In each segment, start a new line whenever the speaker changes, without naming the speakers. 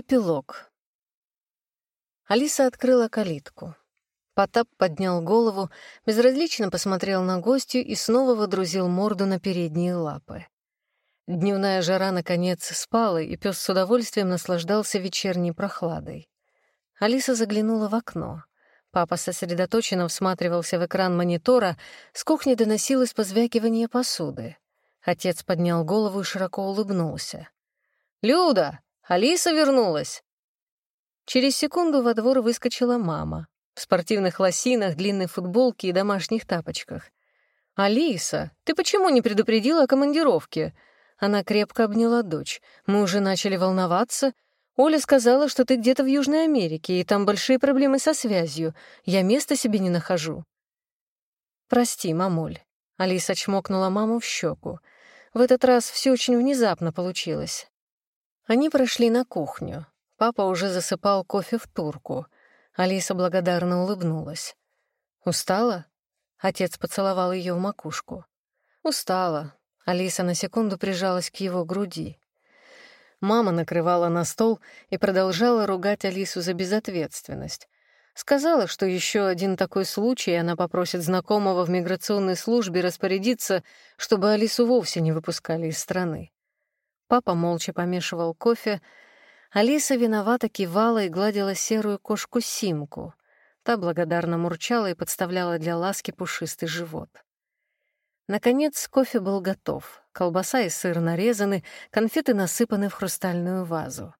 Эпилог. Алиса открыла калитку. Потап поднял голову, безразлично посмотрел на гостью и снова водрузил морду на передние лапы. Дневная жара, наконец, спала, и пес с удовольствием наслаждался вечерней прохладой. Алиса заглянула в окно. Папа сосредоточенно всматривался в экран монитора, с кухни доносилось позвякивание посуды. Отец поднял голову и широко улыбнулся. «Люда, Алиса вернулась!» Через секунду во двор выскочила мама в спортивных лосинах, длинной футболке и домашних тапочках. «Алиса, ты почему не предупредила о командировке?» Она крепко обняла дочь. «Мы уже начали волноваться. Оля сказала, что ты где-то в Южной Америке, и там большие проблемы со связью. Я места себе не нахожу». «Прости, мамуль». Алиса чмокнула маму в щеку. В этот раз все очень внезапно получилось. Они прошли на кухню. Папа уже засыпал кофе в турку. Алиса благодарно улыбнулась. «Устала?» Отец поцеловал ее в макушку. «Устала». Алиса на секунду прижалась к его груди. Мама накрывала на стол и продолжала ругать Алису за безответственность. Сказала, что еще один такой случай, она попросит знакомого в миграционной службе распорядиться, чтобы Алису вовсе не выпускали из страны. Папа молча помешивал кофе. Алиса виновато кивала и гладила серую кошку Симку. Та благодарно мурчала и подставляла для ласки пушистый живот. Наконец кофе был готов. Колбаса и сыр нарезаны, конфеты насыпаны в хрустальную вазу.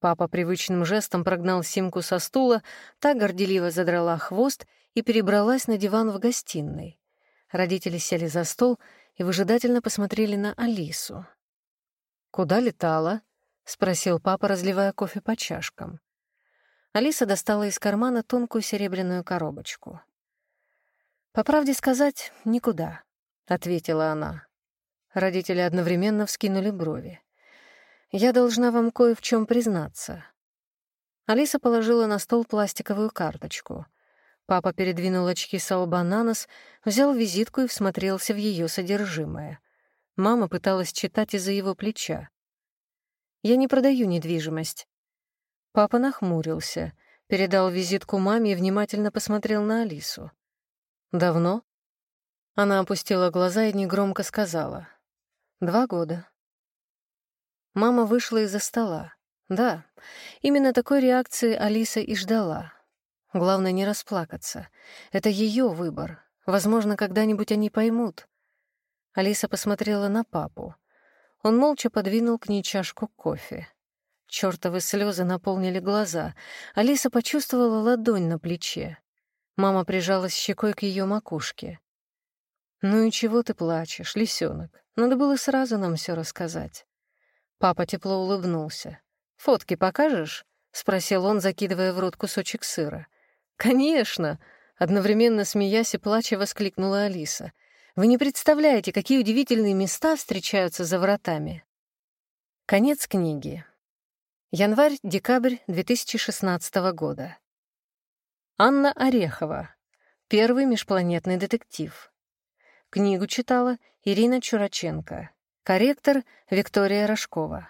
Папа привычным жестом прогнал Симку со стула, та горделиво задрала хвост и перебралась на диван в гостиной. Родители сели за стол и выжидательно посмотрели на Алису. «Куда летала?» — спросил папа, разливая кофе по чашкам. Алиса достала из кармана тонкую серебряную коробочку. «По правде сказать, никуда», — ответила она. Родители одновременно вскинули брови. «Я должна вам кое в чем признаться». Алиса положила на стол пластиковую карточку. Папа передвинул очки с лба на нос, взял визитку и всмотрелся в ее содержимое — Мама пыталась читать из-за его плеча. «Я не продаю недвижимость». Папа нахмурился, передал визитку маме и внимательно посмотрел на Алису. «Давно?» Она опустила глаза и негромко сказала. «Два года». Мама вышла из-за стола. Да, именно такой реакции Алиса и ждала. Главное не расплакаться. Это ее выбор. Возможно, когда-нибудь они поймут. Алиса посмотрела на папу. Он молча подвинул к ней чашку кофе. Чёртовы слезы наполнили глаза. Алиса почувствовала ладонь на плече. Мама прижалась щекой к ее макушке. «Ну и чего ты плачешь, лисенок? Надо было сразу нам все рассказать». Папа тепло улыбнулся. «Фотки покажешь?» — спросил он, закидывая в рот кусочек сыра. «Конечно!» — одновременно смеясь и плача воскликнула Алиса — вы не представляете, какие удивительные места встречаются за вратами. Конец книги. Январь-декабрь 2016 года. Анна Орехова. Первый межпланетный детектив. Книгу читала Ирина Чураченко. Корректор Виктория Рожкова.